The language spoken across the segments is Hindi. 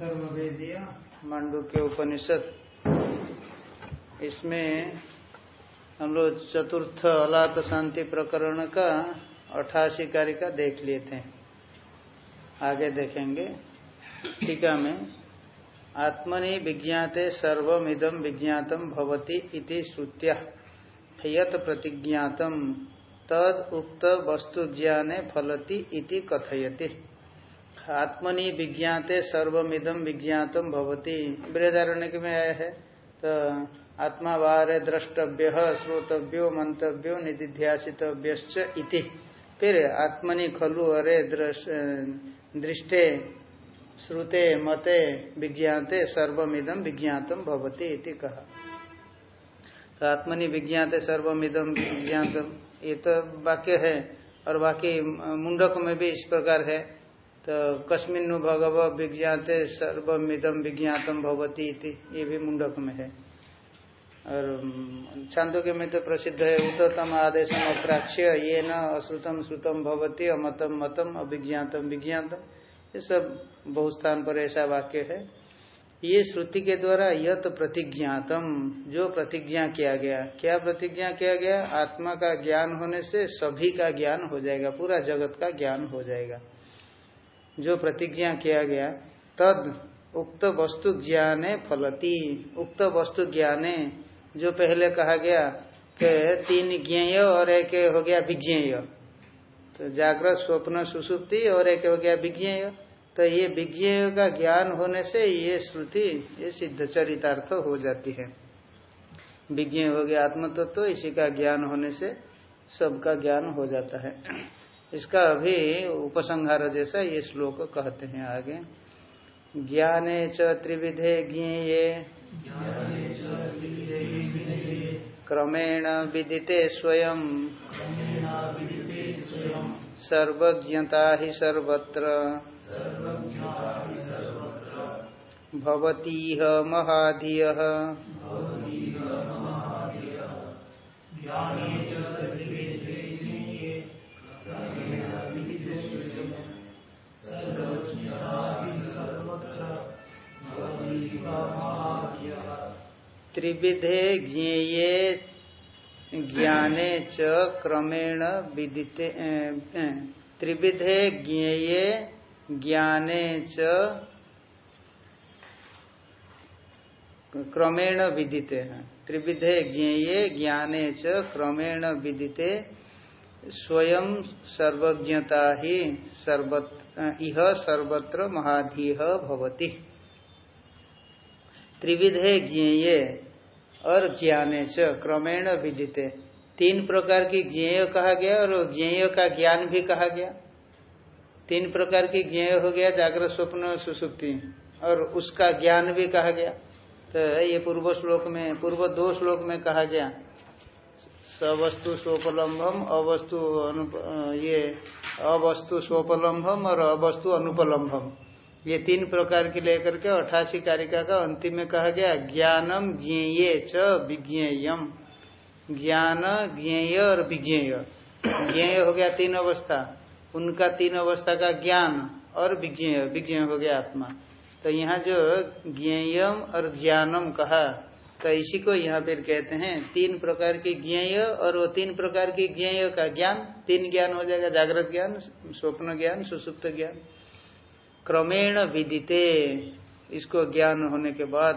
अथर्वेदीय मांडू के उपनिषद। इसमें हम लोग चतुर्थ अलात शांति प्रकरण का अठासी कार्य का देख लिए थे। आगे देखेंगे। टीका में, आत्मनि विज्ञाते सर्वमिदम विज्ञातम भवति इति श्रुत्या यत प्रतिज्ञातम तद उक्त वस्तु ज्ञाने फलति इति कथयति। आत्मनि विज्ञाते सर्वमिदम विज्ञातम भवती। बृहदारण्य में आया है तो आत्मा बाहर द्रष्टव्य, श्रोतव्यो, मंतव्यो निधिध्यासितव्य फिर आत्मनि खलु अरे दृष्टे, श्रुते, मते, विज्ञाते सर्वमिदम विज्ञातम भवती इति कहा। तो आत्मनि विज्ञाते सर्वमिदम विज्ञातम ये तो वाक्य है, और बाकी मुंडक में भी इस प्रकार है। तो कस्मिन भगव विज्ञाते सर्वमिदम विज्ञातम भवती ये भी मुंडक में है। और छांदोग्य में तो प्रसिद्ध है उत्तम आदेश अप्राच्य, ये न अश्रुतम श्रुतम भवती अमतम मतम अभिज्ञातम विज्ञातम ये सब बहुत स्थान पर ऐसा वाक्य है। ये श्रुति के द्वारा यत तो प्रतिज्ञातम, जो प्रतिज्ञा किया गया। क्या प्रतिज्ञा किया गया? आत्मा का ज्ञान होने से सभी का ज्ञान हो जाएगा, पूरा जगत का ज्ञान हो जाएगा। जो प्रतिज्ञा किया गया, तद उक्त वस्तु ज्ञाने फलती। उक्त वस्तु ज्ञाने, जो पहले कहा गया कि तीन ज्ञेय और एक हो गया विज्ञेय। तो जागृत, स्वप्न, सुसुप्ति और एक हो गया विज्ञेय। तो ये विज्ञेय का ज्ञान होने से ये श्रुति, ये सिद्ध चरितार्थ हो जाती है। विज्ञेय हो गया आत्म तत्व तो इसी का ज्ञान होने से सबका ज्ञान हो जाता है। इसका अभी उपसंहार जैसा ये श्लोक कहते हैं आगे। ज्ञाने च त्रिविधे क्रमेण विदिते स्वयं। सर्वज्ञता ही सर्वत्र। भवतीह महाधिय। त्रिविधे ज्ञेये ज्ञाने च क्रमेण विदिते त्रिविधे ज्ञेये ज्ञाने च क्रमेण विदिते हैं। त्रिविधे ज्ञेये ज्ञाने च क्रमेण विदिते, स्वयं सर्वज्ञता ही सर्वत्र इह सर्वत्र महाधीह भवती। त्रिविधे ज्ञेय और ज्ञाने च, क्रमेण विदिते। तीन प्रकार की ज्ञेय कहा गया और ज्ञेय का ज्ञान भी कहा गया। तीन प्रकार की ज्ञेय हो गया, जागृत स्वप्न सुसुप्ति। और उसका ज्ञान भी कहा गया। तो ये पूर्व श्लोक में, पूर्व दो श्लोक में कहा गया। सवस्तु स्वोपलम्भम, अवस्तु ये अवस्तु स्वोपलम्भम और अवस्तु अनुपलम्भम। ये तीन प्रकार की लेकर के अठासी कारिका का अंतिम में कहा गया, ज्ञानम ज्ञेय च विज्ञेयम। ज्ञान ज्ञेय और विज्ञेय। ज्ञेय हो गया तीन अवस्था। उनका तीन अवस्था का ज्ञान और विज्ञेय। विज्ञेय हो गया आत्मा। तो यहाँ जो ज्ञेयम और ज्ञानम कहा तो इसी को यहाँ फिर कहते हैं, तीन प्रकार की ज्ञेय और वो तीन प्रकार की ज्ञेय का ज्ञान। तीन ज्ञान हो जाएगा जागृत ज्ञान, स्वप्न ज्ञान, सुसुप्त ज्ञान। क्रमेण विदिते। इसको ज्ञान होने के बाद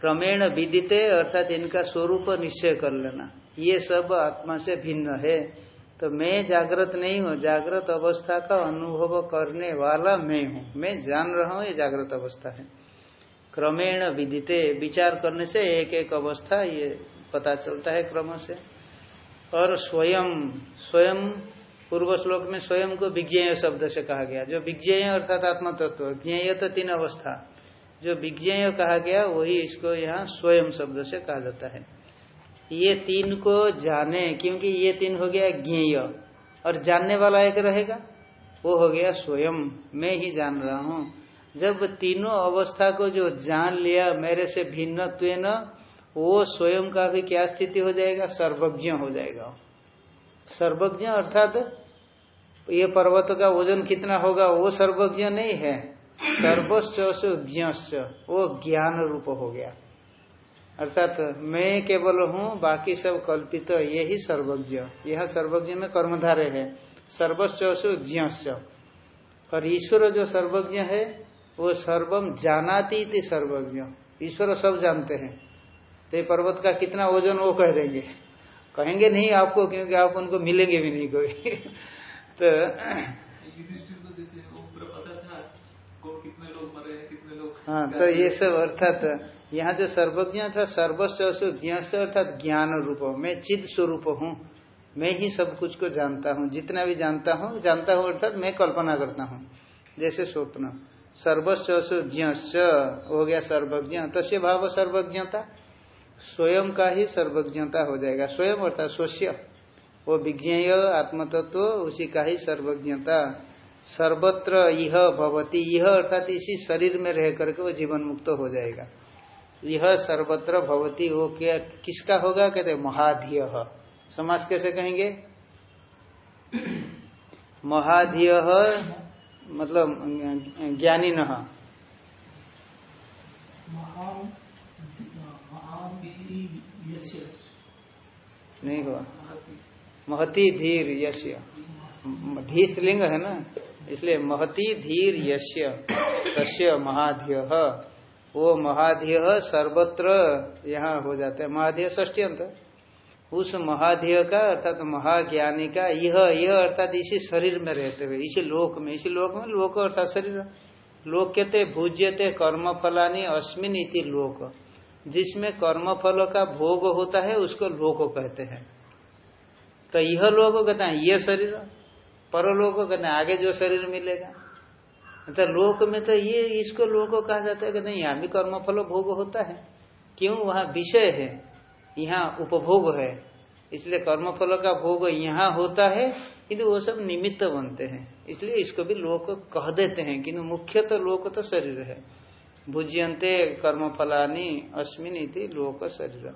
क्रमेण विदिते अर्थात इनका स्वरूप निश्चय कर लेना। ये सब आत्मा से भिन्न है। तो मैं जागृत नहीं हूँ। जागृत अवस्था का अनुभव करने वाला मैं हूँ। मैं जान रहा हूँ, ये जागृत अवस्था है। क्रमेण विदिते। विचार करने से एक एक अवस्था ये पता चलता है क्रम से। और स्वयं स्वयं पूर्व श्लोक में स्वयं को विज्ञेय शब्द से कहा गया। जो विज्ञेय अर्थात आत्म तत्व ज्ञेय तो तीन अवस्था। जो विज्ञेय कहा गया, वही इसको यहाँ स्वयं शब्द से कहा जाता है। ये तीन को जाने, क्योंकि ये तीन हो गया ज्ञेय, और जानने वाला एक रहेगा, वो हो गया स्वयं। मैं ही जान रहा हूँ। जब तीनों अवस्था को जो जान लिया, मेरे से भिन्न वो स्वयं का भी क्या स्थिति हो जाएगा? सर्वज्ञ हो जाएगा। सर्वज्ञ अर्थात ये पर्वत का वज़न कितना होगा? वो सर्वज्ञ नहीं है। सर्वस्व ज्ञ वो ज्ञान रूप हो गया। अर्थात मैं केवल हूँ, बाकी सब कल्पित तो ये सर्वज्ञ। यह सर्वज्ञ में कर्मधारे है। सर्वस्व ज्ञ और ईश्वर जो सर्वज्ञ है, वो सर्वम जानाती थी सर्वज्ञ। ईश्वर सब जानते हैं। तो पर्वत का कितना वज़न वो कह देंगे। कहेंगे नहीं आपको, क्योंकि आप उनको मिलेंगे भी नहीं कोई। तो हाँ तो ये सब अर्थात यहाँ जो सर्वज्ञ था, सर्वस्व ज्ञ अर्थात ज्ञान रूप। मैं चिद स्वरूप हूँ। मैं ही सब कुछ को जानता हूँ। जितना भी जानता हूँ जानता हूँ अर्थात मैं कल्पना करता हूँ। जैसे स्वप्न। सर्वस्व ज्ञ हो गया सर्वज्ञ। तस्य भाव सर्वज्ञता। स्वयं का ही सर्वज्ञता हो जाएगा। स्वयं अर्थात स्वस्य। वो विज्ञेय आत्मतत्व उसी का ही सर्वज्ञता। सर्वत्र यह भवती। यह अर्थात इसी शरीर में रह करके वो जीवन मुक्त हो जाएगा। यह सर्वत्र भवती। वो क्या किसका होगा? कहते महाधिय। समाज कैसे कहेंगे? महाधिय मतलब ज्ञानी न नहीं हुआ। महती धीर यश्य। धी स्त्रीलिंग है ना? इसलिए महती धीर यश्य। तस्य महाध्य। वो महाध्य सर्वत्र यहाँ हो जाता है। महाध्य ष्टी अंत। उस महाध्य का अर्थात तो महाज्ञानी का यह यह अर्थात इसी शरीर में रहते हुए, इसी लोक में। इसी लोक में लोक अर्थात शरीर। लोक कहते भूज्यते कर्म फलानी अस्मिन इति लोक। जिसमें कर्म फल का भोग होता है, उसको लोक कहते हैं। तो यह लोग कहते हैं यह शरीर पर परलोक कहते हैं, आगे जो शरीर मिलेगा। तो लोक में तो ये, इसको लोक कहा जाता है कहते हैं यहाँ भी कर्मफल भोग होता है। क्यों? वहाँ विषय है, यहाँ उपभोग है। इसलिए कर्मफल का भोग यहाँ होता है, किंतु वो सब निमित्त बनते हैं। इसलिए इसको भी लोक कह देते हैं, किंतु मुख्य तो लोक तो शरीर है। भुज्यंते कर्मफलानी अश्मिन इति लोक शरीर।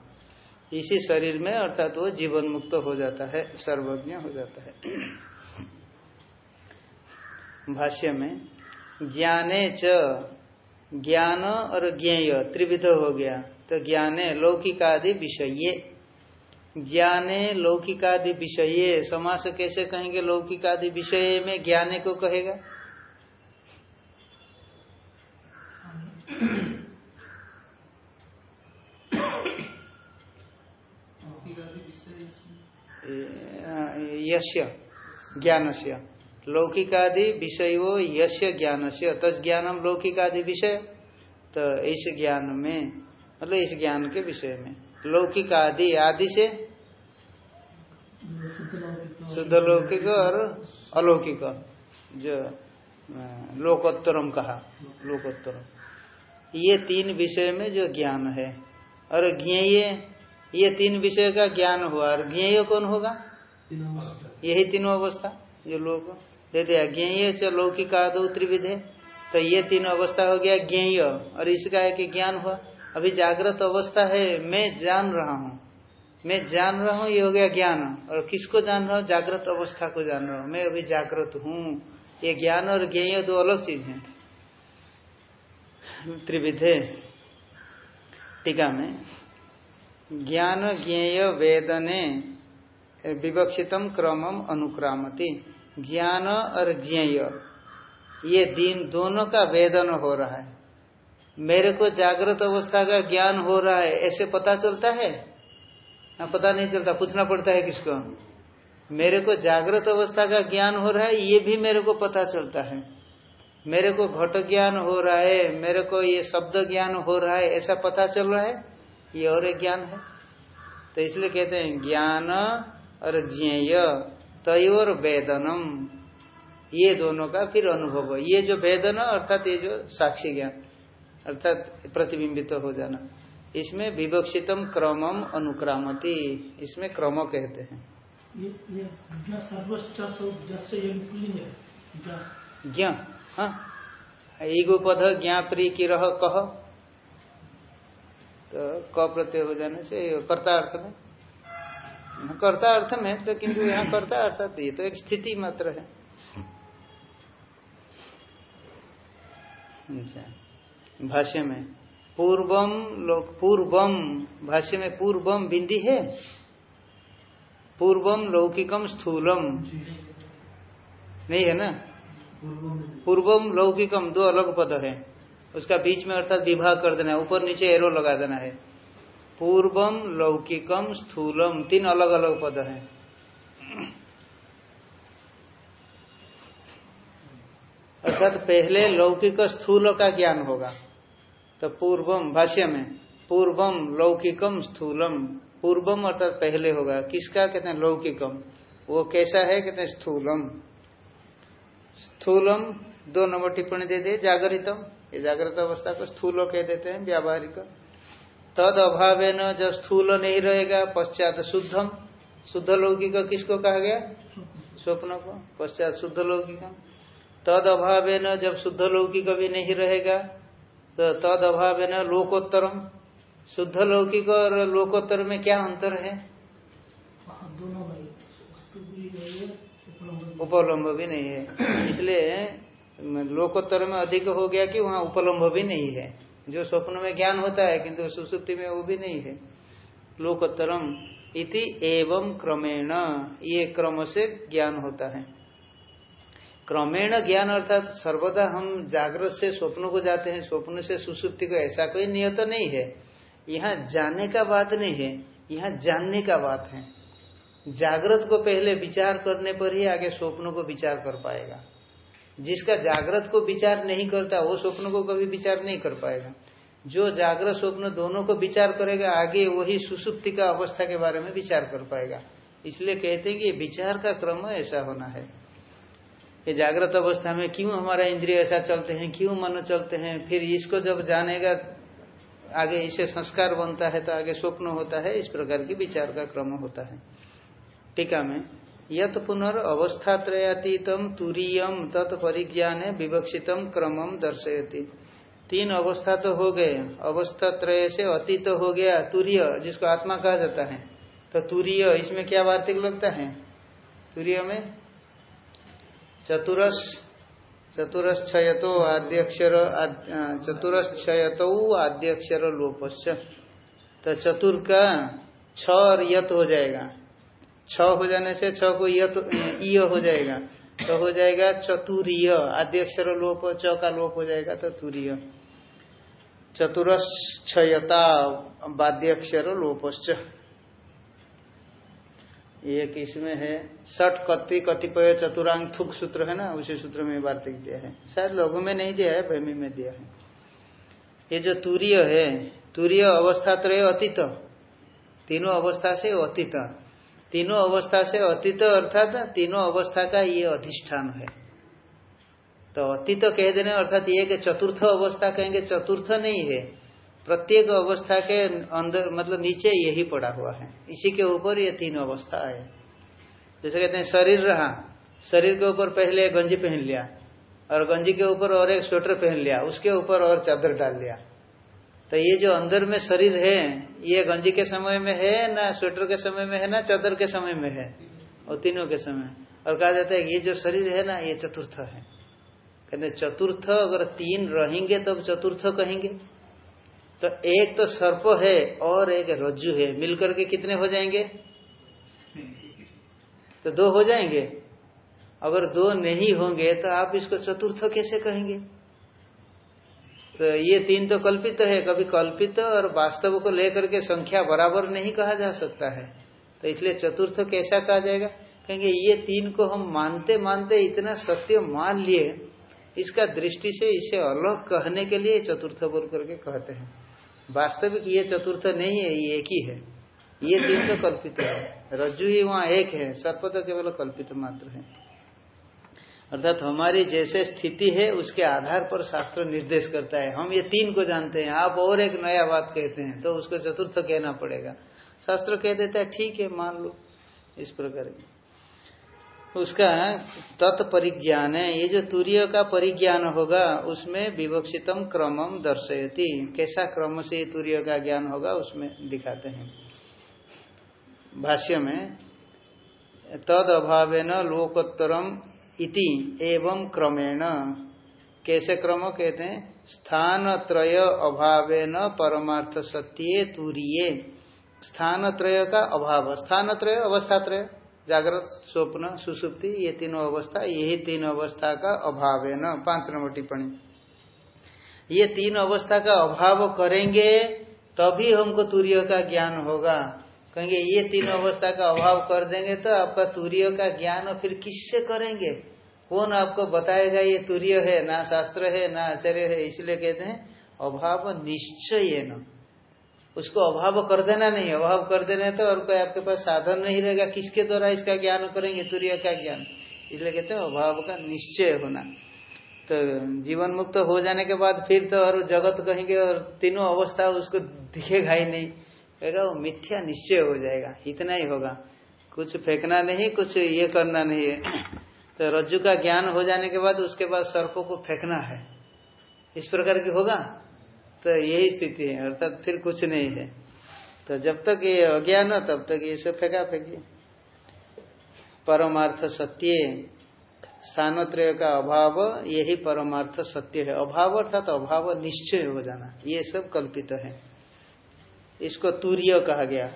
इसी शरीर में अर्थात वो जीवन मुक्त हो जाता है, सर्वज्ञ हो जाता है। भाष्य में, ज्ञाने च ज्ञान और ज्ञेय त्रिविध हो गया। तो ज्ञाने लौकिकादि विषय। ज्ञाने लौकिकादि विषय समास कैसे कहेंगे? लौकिकादि विषय में ज्ञाने को कहेगा? यश्य ज्ञान से लौकिकादि विषय वो यश ज्ञान से तज्ञानम लौकिकादि विषय तो इस ज्ञान में मतलब इस ज्ञान के विषय में। लौकिक आदि आदि से शुद्ध लौकिक और अलौकिक, जो लोकोत्तरम कहा, लोकोत्तरम। ये तीन विषय में जो ज्ञान है, और ज्ञेय ये तीन विषय का ज्ञान हुआ, और ज्ञेय कौन होगा? यही तीनों अवस्था जो लोग। दे दिया, ज्ञेय लौकिक आदो त्रिविधे। तो ये तीन अवस्था हो गया ज्ञेय, और इसका है कि ज्ञान हुआ। अभी जागृत अवस्था है, मैं जान रहा हूँ। मैं जान रहा हूँ, ये हो गया ज्ञान। और किसको जान रहा हूँ? जागृत अवस्था को जान रहा हूँ। मैं अभी जागृत हूँ। ये ज्ञान और ज्ञेय दो अलग चीज़ है। त्रिविधे। टीका में ज्ञान ज्ञेय वेदने विवक्षितम क्रमम अनुक्रामती। ज्ञान और ज्ञेय, ये दिन दोनों का वेदन हो रहा है। मेरे को जागृत अवस्था का ज्ञान हो रहा है, ऐसे पता चलता है? ना पता नहीं चलता, पूछना पड़ता है किसको? मेरे को जागृत अवस्था का ज्ञान हो रहा है, ये भी मेरे को पता चलता है। मेरे को घट ज्ञान हो रहा है, मेरे को ये शब्द ज्ञान हो रहा है, ऐसा पता चल रहा है? ये और एक ज्ञान है। तो इसलिए कहते हैं ज्ञान और ज्ञेय तयोर वेदनम। ये दोनों का फिर अनुभव ये जो वेदन अर्थात ये जो साक्षी ज्ञान अर्थात प्रतिबिंबित तो हो जाना इसमें विवक्षितम क्रमम अनुक्रामती इसमें क्रम कहते हैं। ज्ञ हाँ। पद ज्ञा प्री की रह कह। तो क प्रत्यय हो जाने से कर्ता अर्थ में। कर्ता अर्थ में तो किंतु यहाँ कर्ता अर्थात ये तो एक स्थिति मात्र है। अच्छा। भाष्य में पूर्वम लोक पूर्वम भाष्य में पूर्वम बिंदी है? पूर्वम लौकिकम स्थूलम। नहीं है ना? पूर्वम लौकिकम दो अलग पद है। उसका बीच में अर्थात विभाग कर देना है, ऊपर नीचे एरो लगा देना है। पूर्वम, लौकिकम, स्थूलम, तीन अलग अलग पद है। अर्थात पहले लौकिक स्थूल का ज्ञान होगा तो पूर्वम, भाष्य में, पूर्वम, लौकिकम, स्थूलम। पूर्वम अर्थात पहले होगा। किसका? कहते हैं लौकिकम। वो कैसा है? कहते हैं स्थूलम। स्थूलम, दो नंबर टिप्पणी दे दिए जागरितम। ये जागृत अवस्था को स्थूल कह देते हैं व्यावहारिक। तद अभाव जब स्थूल नहीं रहेगा पश्चात शुद्धम। शुद्ध लौकिक किसको कहा गया? स्वप्न को पश्चात शुद्ध लौकिकम तद अभाव जब शुद्ध लौकिक भी नहीं रहेगा तो तद अभाव लोकोत्तरम। शुद्ध लौकिक और लोकोत्तर में क्या अंतर है। उपलम्ब भी नहीं है। इसलिए लोकोत्तर में अधिक हो गया कि वहाँ उपलम्ब भी नहीं है। जो स्वप्न में ज्ञान होता है, किंतु सुसुप्ति में वो भी नहीं है। लोकोत्तरम इति एवं क्रमेण, ये क्रम से ज्ञान होता है। क्रमेण ज्ञान अर्थात सर्वदा हम जागृत से स्वप्न को जाते हैं, स्वप्न से सुसुप्ति को, ऐसा कोई नियत नहीं है। यहाँ जाने का बात नहीं है, यहाँ जानने का बात है। जागृत को पहले विचार करने पर ही आगे स्वप्न को विचार कर पाएगा। जिसका जागृत को विचार नहीं करता, वो स्वप्न को कभी विचार नहीं कर पाएगा। जो जागृत स्वप्न दोनों को विचार करेगा, आगे वही सुसुप्ति का अवस्था के बारे में विचार कर पाएगा। इसलिए कहते हैं कि विचार का क्रम ऐसा होना है। ये जागृत अवस्था में क्यों हमारा इंद्रिय ऐसा चलते हैं, क्यों मन चलते हैं? फिर इसको जब जानेगा, आगे इसे संस्कार बनता है तो आगे स्वप्न होता है, इस प्रकार की विचार का क्रम होता है। टीका में यत पुनर् अवस्थात्रयातीतम तुरीयम तत्परिज्ञान विवक्षितम क्रमम दर्शयती। तीन अवस्था तो हो गए। अवस्था त्रय से अतीत तो हो गया तुरीय, जिसको आत्मा कहा जाता है। तो तुरीय, इसमें क्या वार्तिक लगता है? तुरीय में चतुरस, चतुरश्चयतो आद्यक्षर चतुरश्चयतो आद्यक्षर लोपस्य तो चतुर का छ और यत हो जाएगा। छ हो जाने से छ को यत ईय हो जाएगा। तो हो जाएगा चतुरीय। आद्यक्षर लोप, च का लोप हो जाएगा तो तुरीय चतुरश्चयता बाद्यक्षर लोपश्च। ये किसमें है। सठ कति कतिपय चतुरांग थुक सूत्र है ना? उसी सूत्र में वार्तिक दिया है। शायद लघु में नहीं दिया है, भैमी में दिया है। ये जो तूर्य है, तूर्य अवस्था त्रय अतीत। तीनों अवस्था से अतीत। तीनों अवस्था से अतीत अर्थात तीनों अवस्था का ये अधिष्ठान है। तो अतीत कह देने अर्थात ये चतुर्थ अवस्था कहेंगे, चतुर्थ नहीं है। प्रत्येक अवस्था के अंदर मतलब नीचे यही पड़ा हुआ है। इसी के ऊपर ये तीन अवस्था है। जैसे कहते हैं, शरीर रहा। शरीर के ऊपर पहले गंजी पहन लिया, और गंजी के ऊपर और एक स्वेटर पहन लिया, उसके ऊपर और चादर डाल लिया तो ये जो अंदर में शरीर है, ये गंजी के समय में है, ना स्वेटर के समय में है, ना चादर के समय में है, और तीनों के समय। और कहा जाता है ये जो शरीर है ना, ये चतुर्थ है। कहते चतुर्थ अगर तीन रहेंगे तब तो चतुर्थ कहेंगे। तो एक तो सर्प है और एक रज्जु है। मिलकर के कितने हो जाएँगे? तो दो हो जाएँगे। अगर दो नहीं होंगे तो आप इसको चतुर्थ कैसे कहेंगे? तो ये तीन तो कल्पित है, कभी कल्पित और वास्तव को लेकर के संख्या बराबर नहीं कहा जा सकता है। तो इसलिए चतुर्थ कैसा कहा जाएगा? कहेंगे ये तीन को हम मानते मानते इतना सत्य मान लिए, इसका दृष्टि से इसे अलग कहने के लिए चतुर्थ बोल करके कहते हैं। वास्तविक ये चतुर्थ नहीं है, ये एक ही है। ये तीन तो कल्पित है। रज्जु ही वहाँ एक है, सर्प तो केवल कल्पित मात्र है। अर्थात हमारी जैसे स्थिति है, उसके आधार पर शास्त्र निर्देश करता है। हम ये तीन को जानते हैं। आप और एक नया बात कहते हैं तो उसको चतुर्थ कहना पड़ेगा। शास्त्र कह देता है, ठीक है, मान लो। इस प्रकार उसका तत्परिज्ञान है। ये जो तूर्य का परिज्ञान होगा, उसमें विवक्षितम क्रमम दर्शयती। कैसा क्रम से ये तूर्य का ज्ञान होगा, उसमें दिखाते हैं। भाष्य में तद अभाव लोकोत्तरम इति एवं क्रमेण। कैसे क्रम कहते हैं? स्थान त्रय अभावे न परमार्थ सत्य तूरिये। स्थान त्रय का अभाव। स्थान त्रय अवस्था त्रय जागृत, स्वप्न, सुसुप्ति, ये तीनों अवस्था, यही तीन अवस्था का अभाव है न पाँच नंबर टिप्पणी। ये तीन अवस्था का अभाव करेंगे, तभी हमको तूर्य का ज्ञान होगा। कहेंगे, ये तीन अवस्था का अभाव कर देंगे तो आपका तूर्य का ज्ञान फिर किससे करेंगे? कौन आपको बताएगा, ये तूर्य है, ना शास्त्र है, ना आचार्य है, इसलिए कहते हैं, अभाव निश्चय न उसको अभाव कर देना नहीं, अभाव कर देना तो और कोई आपके पास साधन नहीं रहेगा, किसके द्वारा इसका ज्ञान करेंगे, तूर्य का ज्ञान? इसलिए कहते हैं, अभाव का निश्चय होना। तो जीवन मुक्त हो जाने के बाद फिर तो और जगत कहेंगे और तीनों अवस्था उसको दिखेगा ही नहीं। कहेगा, वो मिथ्या निश्चय हो जाएगा, इतना ही होगा। कुछ फेंकना नहीं, कुछ ये करना नहीं है। तो रज्जु का ज्ञान हो जाने के बाद उसके बाद सर्पों को फेंकना है। इस प्रकार की होगा? तो यही स्थिति है, अर्थात फिर कुछ नहीं है। तो जब तक ये अज्ञान हो, तब तक ये सब फेंका फेंकी। परमार्थ सत्य स्थानत्रय का अभाव, यही परमार्थ सत्य है। अभाव अर्थात अभाव निश्चय हो जाना, ये सब कल्पित है। इसको तूर्य कहा गया।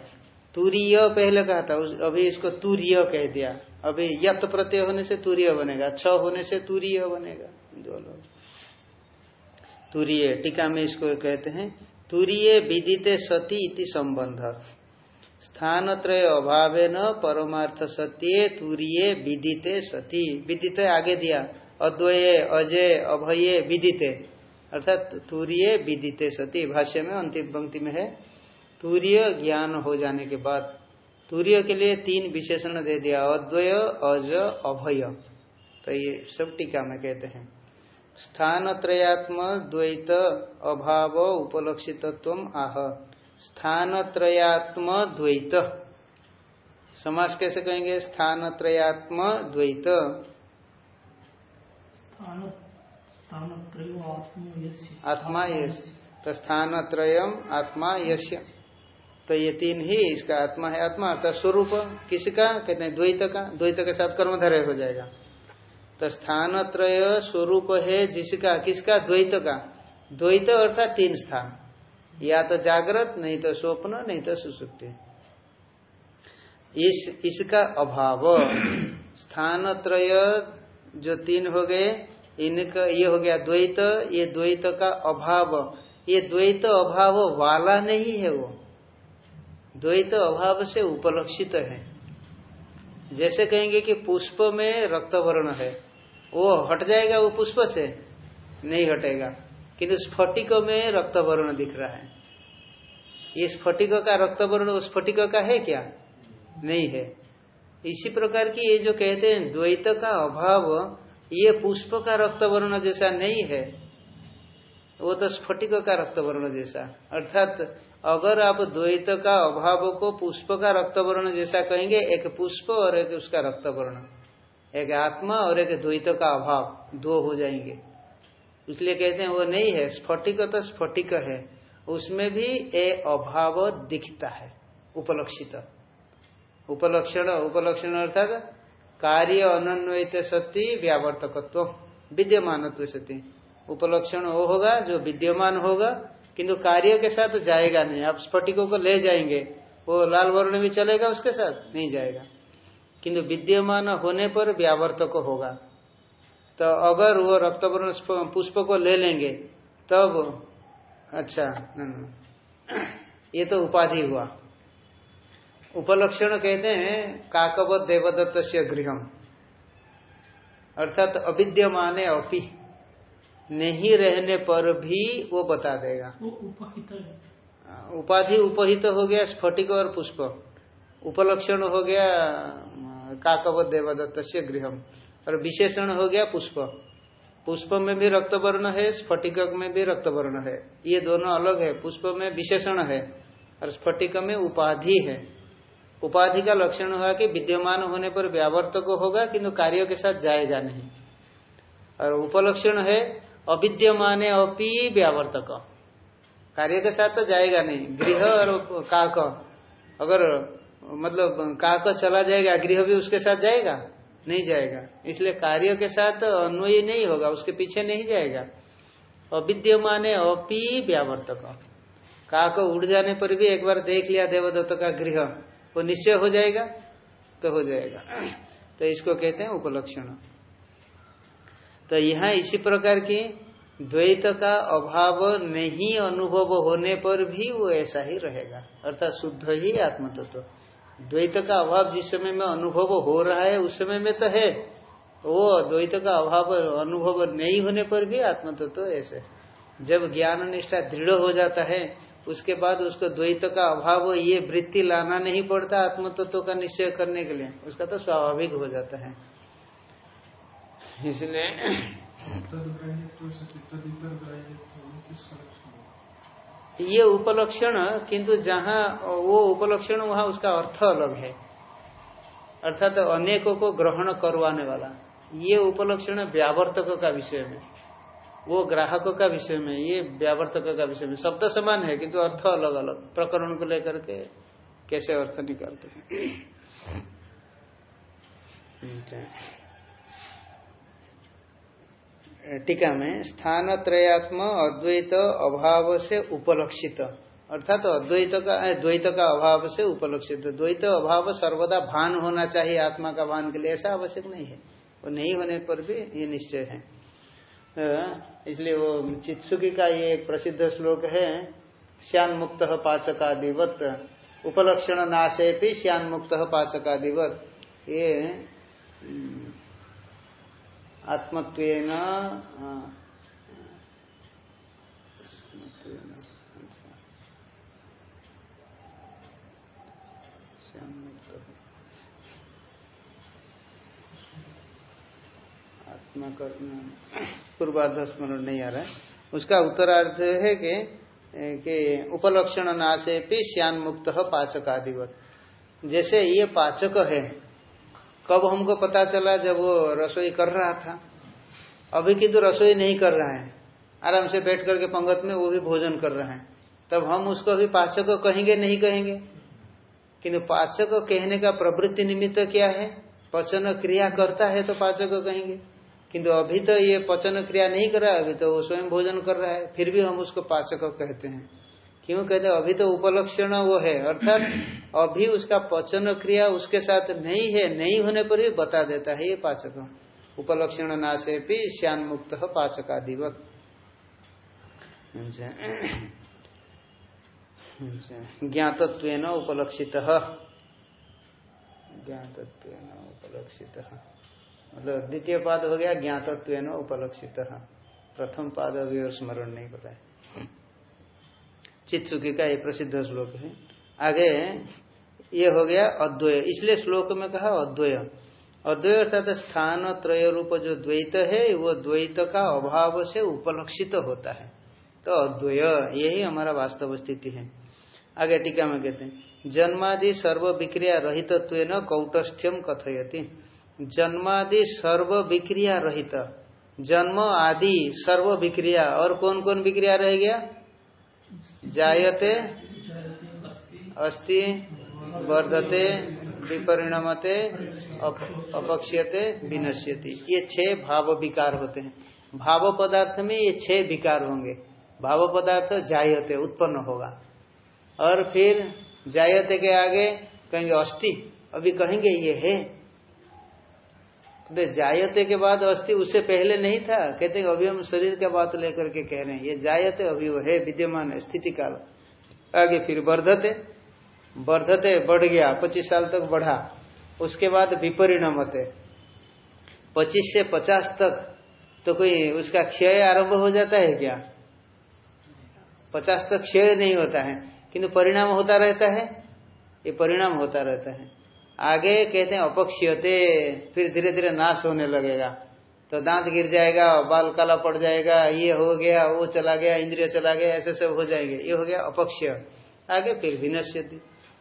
तूर्य पहले कहा था अभी इसको तूर्य कह दिया। अभी यत प्रत्यय होने से तूर्य बनेगा, छ होने से तूर्य बनेगा। जो लोग। तुरीय, टीका में इसको कहते हैं, तुरीय विदिते सती इति संबंध। स्थान त्रय अभाव न परमार्थ सत्य तुरीय विदिते सती। विदित आगे दिया, अद्वय, अजय, अभये, विदिते। अर्थात तुरीय विदिते सती। भाष्य में, अंतिम पंक्ति में है तूर्य ज्ञान हो जाने के बाद तूर्य के लिए तीन विशेषण दे दिया अद्वय अज अभय। तो ये सब टीका में कहते हैं। स्थान त्रयात्म द्वैत अभाव उपलक्षित आह। स्थान त्रयात्म द्वैत। समाज कैसे कहेंगे? स्थान त्रयात्म द्वैत आत्मा यश तो स्थान त्रयम आत्मा यश्य तो ये तीन ही इसका आत्मा है। आत्मा अर्थात स्वरूप, किसका? कहते हैं द्वैत का। द्वैत के साथ कर्मधारय हो जाएगा। तो स्थान त्रय स्वरूप है जिसका, किसका? द्वैत का। द्वैत अर्थात तीन स्थान। या तो जागृत, नहीं तो स्वप्न, नहीं तो सुसुप्ति। इस, इसका अभाव। स्थान त्रय जो तीन हो गए, इनका, ये हो गया द्वैत। ये द्वैत का अभाव। ये द्वैत अभाव वाला नहीं है वो। द्वैत अभाव से उपलक्षित है। जैसे कहेंगे कि पुष्प में रक्त वर्ण है। वो हट जाएगा वो पुष्प से? नहीं हटेगा। किंतु स्फटिक में रक्त वर्ण दिख रहा है। ये स्फटिक का रक्त वर्ण स्फटिक का है क्या? नहीं है। इसी प्रकार की ये जो कहते हैं द्वैत का अभाव, ये पुष्प का रक्त वर्ण जैसा नहीं है। वो तो स्फटिक का रक्त वर्ण जैसा। अर्थात अगर आप द्वैत का अभाव को पुष्प का रक्त वर्ण जैसा कहेंगे, एक पुष्प और एक उसका रक्तवर्ण एक आत्मा और एक द्वैत का अभाव, दो हो जाएँगे। इसलिए कहते हैं वो नहीं है, स्फटिक तो स्फटिक है। उसमें भी ए अभाव दिखता है, उपलक्षित। उपलक्षण उपलक्षण अर्थात कार्य अनन्वित सती व्यावर्तकत्व विद्यमान सती उपलक्षण वो होगा जो विद्यमान होगा किंतु कार्य के साथ जाएगा नहीं। आप स्फटिकों को ले जाएँगे, वो लाल वर्ण भी चलेगा उसके साथ? नहीं जाएगा। किंतु विद्यमान होने पर व्यावर्तक होगा। तो अगर वो रक्तवर्ण पुष्प को ले लेंगे, तब अच्छा ये तो उपाधि हुआ। उपलक्षण कहते हैं काकव देवदत्त गृहम। अर्थात अविद्यमान अपी। नहीं रहने पर भी वो बता देगा। उपाधि उपहित हो गया स्फटिक और पुष्प। उपलक्षण हो गया काकव देवदत्त से गृहम। और विशेषण हो गया पुष्प। पुष्प में भी रक्तवर्ण है स्फटिक में भी रक्तवर्ण है। ये दोनों अलग है पुष्प में विशेषण है और स्फटिक में उपाधि है। उपाधि का लक्षण हुआ कि विद्यमान होने पर व्यावर्तक होगा किंतु कार्यों के साथ जाएगा नहीं। और उपलक्षण है अविद्यमान अपी व्यावर्तक। कार्य के साथ तो जाएगा नहीं। गृह और काक। अगर मतलब काक चला जाएगा, गृह भी उसके साथ जाएगा? नहीं जाएगा। इसलिए कार्य के साथ अन्वयी नहीं होगा, उसके पीछे नहीं जाएगा। अविद्यमान अपी व्यावर्तक। का उड़ जाने पर भी एक बार देख लिया देवदत्त का गृह, वो निश्चय हो जाएगा? तो हो जाएगा। तो इसको कहते हैं उपलक्षण। तो यहाँ इसी प्रकार की द्वैत का अभाव नहीं अनुभव होने पर भी वो ऐसा ही रहेगा। अर्थात शुद्ध ही आत्म तत्व द्वैत का अभाव जिस समय में अनुभव हो रहा है, उस समय में तो है। वो द्वैत का अभाव अनुभव नहीं होने पर भी आत्म तत्व ऐसे जब ज्ञान निष्ठा दृढ़ हो जाता है, उसके बाद उसको द्वैत का अभाव, ये वृत्ति लाना नहीं पड़ता आत्म तत्व का निश्चय करने के लिए। उसका तो स्वाभाविक हो जाता है। इसलिए ये उपलक्षण, किंतु जहाँ वो उपलक्षण, वहाँ उसका अर्थ अलग है। अर्थात तो अनेकों को ग्रहण करवाने वाला। ये उपलक्षण व्यावर्तक का विषय में। वो ग्राहकों का विषय में, ये व्यावर्तक का विषय में। शब्द समान है, किंतु अर्थ अलग अलग प्रकरण को लेकर के कैसे अर्थ निकालते हैं। टीका में स्थान त्रयात्म अद्वैत अभाव से उपलक्षित। अर्थात तो अद्वैत का द्वैत का अभाव से उपलक्षित। द्वैत अभाव सर्वदा भान होना चाहिए आत्मा का भान के लिए, ऐसा आवश्यक नहीं है। वो नहीं होने पर भी ये निश्चय है। इसलिए वो चित्सुकी का ये एक प्रसिद्ध श्लोक है, श्यान मुक्त पाचकादिवत। उपलक्षण नाशे भी श्यान मुक्त पाचकादिवत। ये आत्मत्व पूर्वार्ध स्मरण नहीं आ रहा है। उसका उत्तरार्ध है कि कि उपलक्षण नाशे भी श्यान मुक्त पाचक आदिवत जैसे ये पाचक है कब हमको पता चला जब वो रसोई कर रहा था? अभी किंतु तो रसोई नहीं कर रहा है। आराम से बैठ करके पंगत में वो भी भोजन कर रहा है। तब हम उसको अभी पाचक कहेंगे, नहीं कहेंगे? किंतु पाचक कहने का प्रवृत्ति निमित्त क्या है? पचन क्रिया करता है तो पाचक कहेंगे। किंतु अभी तो ये पचन क्रिया नहीं कर रहा है, अभी तो वो स्वयं भोजन कर रहा है, फिर भी हम उसको पाचक कहते हैं। क्यों कहते हैं? अभी तो उपलक्षण वो है। अर्थात अभी उसका पचन क्रिया उसके साथ नहीं है नहीं होने पर भी बता देता है ये पाचक। उपलक्षण नाशे भी श्यान मुक्त पाचकादिवत ज्ञातत्व न उपलक्षित। ज्ञातत्व उपलक्षित। मतलब द्वितीय पाद हो गया ज्ञातत्व न उपलक्षित। प्रथम पाद अभी और स्मरण नहीं पता है। चित्सुकी का ये प्रसिद्ध श्लोक है। आगे ये हो गया अद्वय। इसलिए श्लोक में कहा अद्वय। अद्वय अर्थात स्थान, त्रय रूप जो द्वैत है, वो द्वैत का अभाव से उपलक्षित होता है। तो अद्वय, यही हमारा वास्तव स्थिति है। आगे टीका में कहते हैं, जन्मादि सर्व विक्रिया रहित कौटस्थ्यम कथयती। जन्मादि सर्व विक्रिया रहित। जन्म आदि सर्व विक्रिया और कौन कौन विक्रिया रह गया? जायते, अस्ति, वर्धते, विपरिणमते अपक्ष्यते, विनश्यति। ये छह भाव विकार होते हैं। भाव पदार्थ में ये छह विकार होंगे। भाव पदार्थ जायते, उत्पन्न होगा। और फिर जायते के आगे कहेंगे अस्थि अभी कहेंगे, ये है। तो जायते के बाद अस्थि उससे पहले नहीं था। कहते हैं अभी हम शरीर का बात लेकर के कह रहे हैं, ये जायते अभी वो है, विद्यमान स्थिति काल। आगे फिर वर्धते वर्धते बढ़ गया, पच्चीस साल तक बढ़ा। उसके बाद विपरिणमते पच्चीस से पचास तक तो कोई उसका क्षय आरंभ हो जाता है क्या? पचास तक क्षय नहीं होता है, किंतु परिणाम होता रहता है, ये परिणाम होता रहता है। आगे कहते हैं, अपक्षीयते, फिर धीरे धीरे नाश होने लगेगा। तो दांत गिर जाएगा, बाल काला पड़ जाएगा, ये हो गया, वो चला गया, इंद्रिय चला गया, ऐसे सब हो जाएँगे। ये हो गया अपक्ष आगे फिर विनश्यति,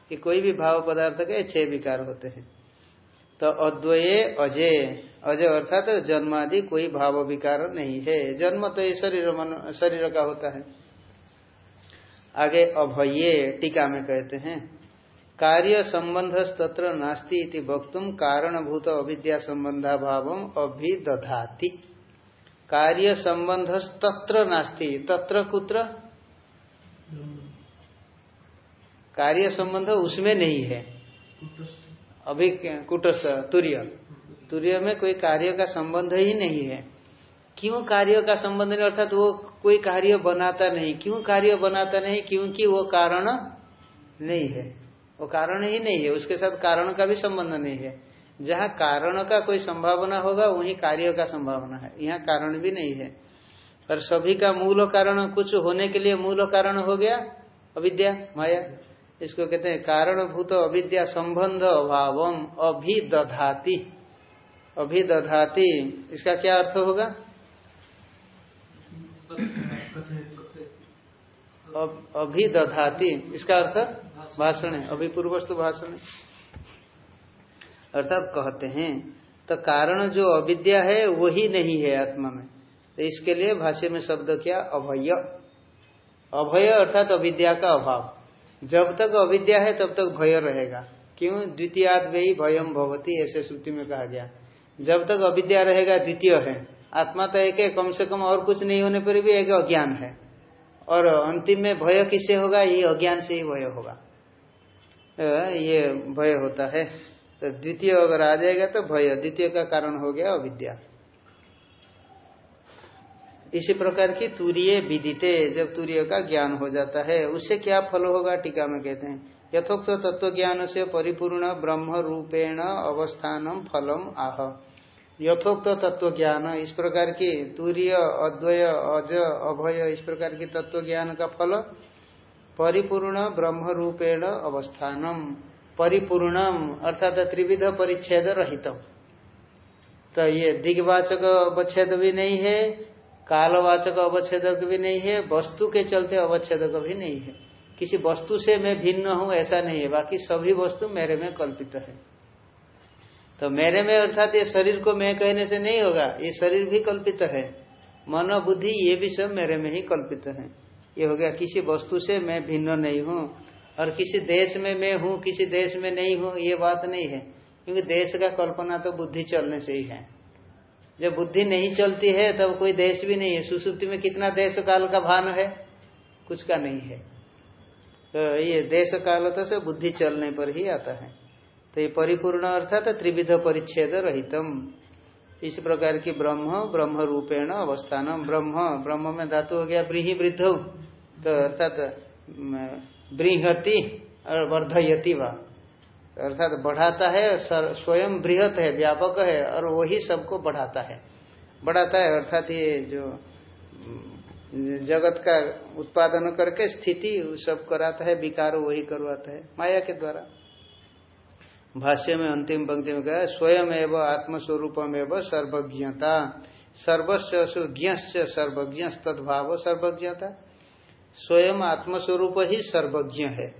कि कोई भी भाव पदार्थ के छह विकार होते हैं। तो अद्वये, अजय अजय अर्थात तो जन्मादि कोई भाव विकार नहीं है। जन्म तो ये शरीर शरीर का होता है। आगे अभये, टीका में कहते हैं कार्य संबंध तत्र नास्ति इति वक्तुम कारणभूत अविद्या संबंधा भाव अभिदधाति। कार्य संबंध तत्र नास्ति। तत्र कुत्र? कार्य संबंध उसमें नहीं है। अभी कुटस्थ, तुर्य। तुर्य में कोई कार्य का संबंध ही नहीं है। क्यों कार्य का संबंध नहीं? अर्थात वो कोई कार्य बनाता नहीं। क्यों कार्य बनाता नहीं? क्योंकि वो कारण नहीं है। वो कारण ही नहीं है उसके साथ कारण का भी संबंध नहीं है। जहाँ कारण का कोई संभावना होगा वही कार्य का संभावना है। यहाँ कारण भी नहीं है। और सभी का मूल कारण कुछ होने के लिए मूल कारण हो गया अविद्या माया। इसको कहते हैं कारणभूत अविद्या संबंध अभाव अभिदधाती। अभिदधाती इसका क्या अर्थ होगा? अभिदधाती इसका अर्थ? भाषण है अभी पूर्वस्तु भाषण है। अर्थात कहते हैं तो कारण जो अविद्या है, वही नहीं है आत्मा में। तो इसके लिए भाष्य में शब्द क्या, अभय। अभय अर्थात अविद्या का अभाव। जब तक अविद्या है, तब तक भय रहेगा। क्यों? द्वितीयाद ही भयम भवती, ऐसे श्रुति में कहा गया। जब तक अविद्या रहेगा, द्वितीय है। आत्मा तो एक है, कम से कम और कुछ नहीं होने पर भी एक अज्ञान है। और अंतिम में भय किससे होगा? ये अज्ञान से ही भय होगा। ये भय होता है। तो द्वितीय अगर आ जाएगा तो भय, द्वितीय का कारण हो गया अविद्या। इसी प्रकार की तूर्य विदिते, जब तूर्य का ज्ञान हो जाता है, उससे क्या फल होगा? टीका में कहते हैं, यथोक्त तो तत्व ज्ञान से परिपूर्ण ब्रह्म रूपेण अवस्थानम फलम आह। यथोक्त तो तत्व ज्ञान इस प्रकार की तूर्य, अद्वय, अज, अभय, इस प्रकार की तत्व ज्ञान का फल परिपूर्ण ब्रह्म रूपेण अवस्थानम परिपूर्णम अर्थात त्रिविध परिच्छेद रहित तो ये दिग्वाचक अवच्छेद भी नहीं है, कालवाचक अवच्छेदक भी नहीं है, वस्तु के चलते अवच्छेदक भी नहीं है। किसी वस्तु से मैं भिन्न हूँ, ऐसा नहीं है। बाकी सभी वस्तु मेरे में कल्पित है। तो मेरे में, अर्थात ये शरीर को मैं कहने से नहीं होगा, ये शरीर भी कल्पित है। मन, बुद्धि, ये भी सब मेरे में ही कल्पित है। ये हो गया, किसी वस्तु से मैं भिन्न नहीं हूँ और किसी देश में मैं हूँ, किसी देश में नहीं हूँ, ये बात नहीं है। क्योंकि देश का कल्पना तो बुद्धि चलने से ही है। जब बुद्धि नहीं चलती है, तब कोई देश भी नहीं है। सुसुप्ति में कितना देश काल का भान है? कुछ का नहीं है। तो ये देश काल तो से बुद्धि चलने पर ही आता है। तो ये परिपूर्ण अर्थात त्रिविध परिच्छेद रहितम। इस प्रकार की ब्रह्म ब्रह्म रूपेण अवस्थान ब्रह्म ब्रह्म में धातु हो गया, ब्रीही वृद्ध। तो अर्थात बृहति और वर्धयति वा। अर्थात बढ़ाता है स्वयं बृहत है, व्यापक है, और वही सबको बढ़ाता है। बढ़ाता है, अर्थात ये जो जगत का उत्पादन करके स्थिति सब कराता है, विकार वही करवाता है, माया के द्वारा। भाष्य में अंतिम पंक्ति में कहा, स्वयं एवं आत्मस्वरूपम एवं सर्वज्ञता। सर्वस्व ज्ञ सर्वज्ञ तदभाव सर्वज्ञता। स्वयं आत्मस्वरूप ही सर्वज्ञ है।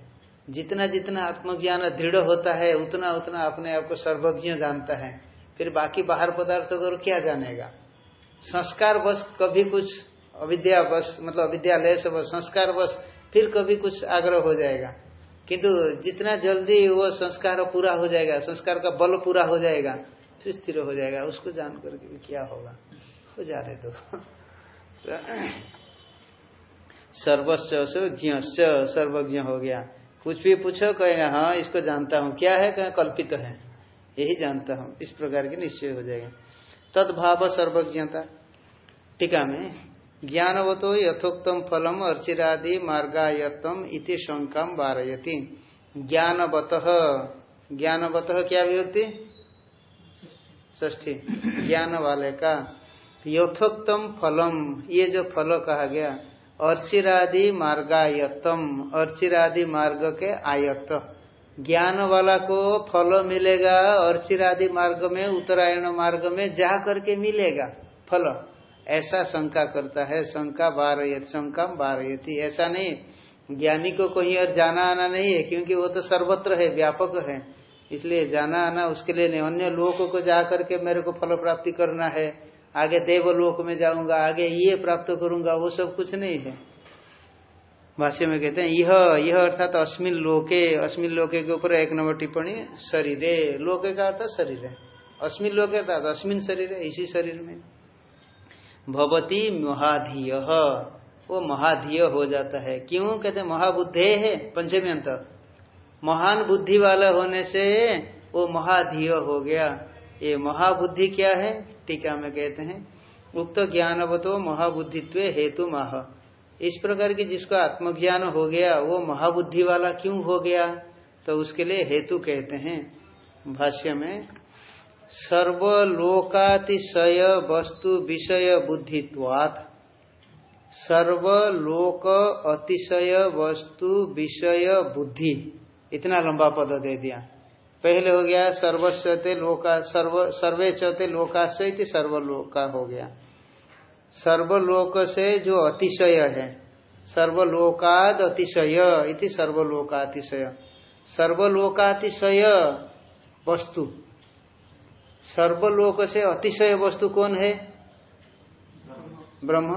जितना जितना आत्मज्ञान दृढ़ होता है उतना उतना अपने आप को सर्वज्ञ जानता है। फिर बाकी बाहर पदार्थ को क्या जानेगा? संस्कार बस कभी कुछ अविद्या बस मतलब अविद्यालय से बस संस्कार बस फिर कभी कुछ आग्रह हो जाएगा। किंतु जितना जल्दी वो संस्कार पूरा हो जाएगा संस्कार का बल पूरा हो जाएगा फिर स्थिर हो जाएगा। उसको जान करके क्या होगा? हो जा रहे तो, तो सर्वस्व ज्ञ सर्वज्ञ हो गया। कुछ भी पूछो, कहेगा हाँ इसको जानता हूँ। क्या है? कहें कल्पित है। यही जानता हूँ। इस प्रकार के निश्चय हो जाएगा। तदभाव सर्वज्ञता। टीका में, ज्ञानवतो यथोक्तम फलम अर्चिरादि मार्गायतम इति शंका वारयति। ज्ञानवत। ज्ञानवत क्या विभक्ति ष्ठी ज्ञान वाले का। यथोक्तम फलम। ये जो फल कहा गया अर्चिरादि मार्गायतम अर्चिरादि मार्ग के आयत ज्ञान वाला को फल मिलेगा अर्चिरादि मार्ग में, उत्तरायण मार्ग में जा करके मिलेगा फल। ऐसा शंका करता है, शंका बारयत, शंका बारयती। ऐसा नहीं, ज्ञानी को कहीं और जाना आना नहीं है, क्योंकि वो तो सर्वत्र है, व्यापक है। इसलिए जाना आना, उसके लिए नहीं अन्य लोगों को जा करके मेरे को फल प्राप्ति करना है। आगे देवलोक में जाऊँगा, आगे ये प्राप्त करूँगा, वो सब कुछ नहीं है। भाष्य में कहते हैं यह यह अर्थात अस्मिन लोके अस्मिन लोके के ऊपर एक नंबर टिप्पणी, शरीर। लोके का अर्थ शरीर। है अस्मिन लोके अर्थात अस्मिन शरीर है इसी शरीर में। भवती महाधीय। वो महाधीय हो जाता है। क्यों? कहते महाबुद्धे है पंचमी अंत महान बुद्धि वाला होने से वो महाधीय हो गया। ये महाबुद्धि क्या है? टीका में कहते हैं, उक्त ज्ञानवतो महाबुद्धित्व हेतु माह इस प्रकार की जिसको आत्मज्ञान हो गया, वो महाबुद्धि वाला क्यों हो गया? तो उसके लिए हेतु कहते हैं, भाष्य में, सर्वलोकातिशय वस्तु विषय बुद्धित्वात्। सर्वलोक अतिशय वस्तु विषय बुद्धि। इतना लंबा पद दे दिया। पहले हो गया सर्वस्वते लोका, सर्व सर्वे चौथे लोकाश्वती सर्वलोका हो गया। सर्वलोक से जो अतिशय है, सर्वलोकाद अतिशय इति सर्वलोकातिशय। सर्वलोकातिशय वस्तु। सर्वलोक से अतिशय वस्तु कौन है? ब्रह्म।